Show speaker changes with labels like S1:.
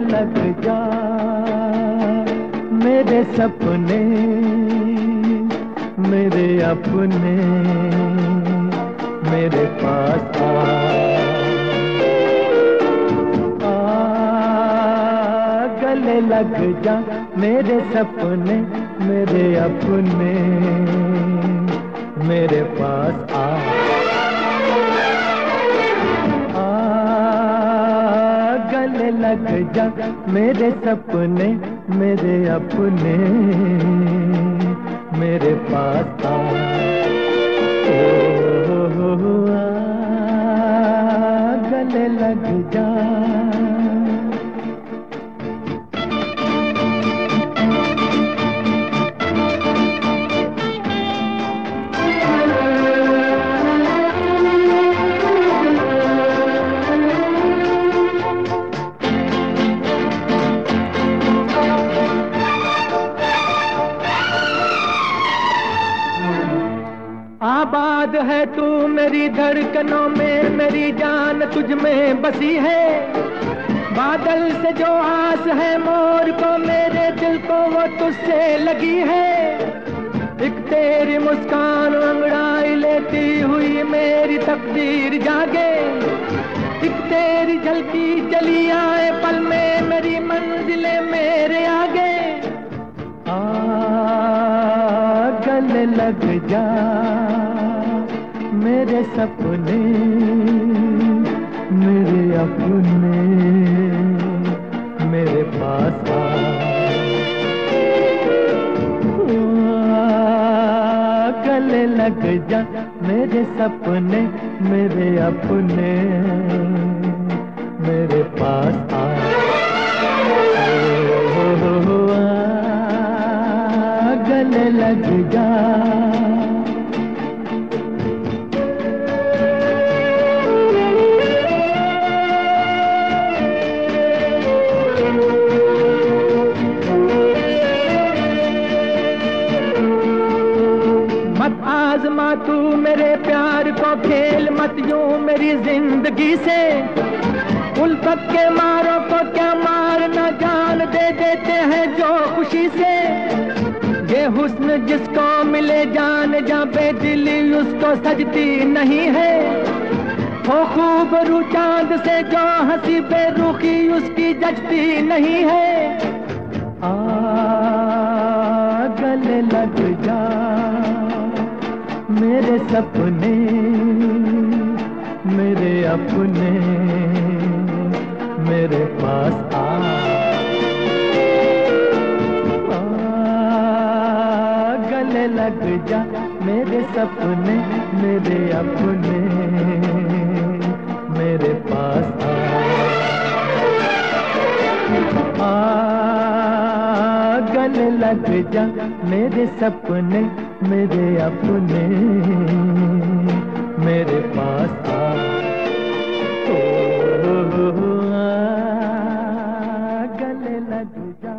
S1: लग जा मेरे सपने मेरे अपने मेरे पास आ, गले लग जा मेरे सपने मेरे अपने मेरे पास आ। लग जा मेरे सपने मेरे अपने मेरे पास आ गले लग जा। आबाद है तू मेरी धड़कनों में, मेरी जान तुझ में बसी है। बादल से जो आस है मोर को, मेरे दिल को वो तुझसे लगी है। एक तेरी मुस्कान अंगड़ाई लेती हुई मेरी तकदीर जागे। एक तेरी झलकी चली आए पल में, मेरी मंजिले मेरे आगे। आ गले लग जा। मेरे सपने, मेरे अपने, मेरे पास आ। गले लग जा मेरे सपने, मेरे अपने, मेरे पास आ। गले लग जा प्यार को खेल मत यूँ मेरी ज़िंदगी से। उल्फत के मारों को क्या मार न जान दे देते हैं जो खुशी से। ये हुस्न जिसको मिले जान जा बेदिली उसको सजती नहीं है। हो खूब रू चाँद से जो हँसी बेरुखी उसकी जचती नहीं है। आ मेरे सपने, मेरे अपने, मेरे पास आ। गले लग जा मेरे सपने, मेरे अपने, मेरे पास आ, गले लग जा मेरे सपने मेरे अपने मेरे पास गले लग जा।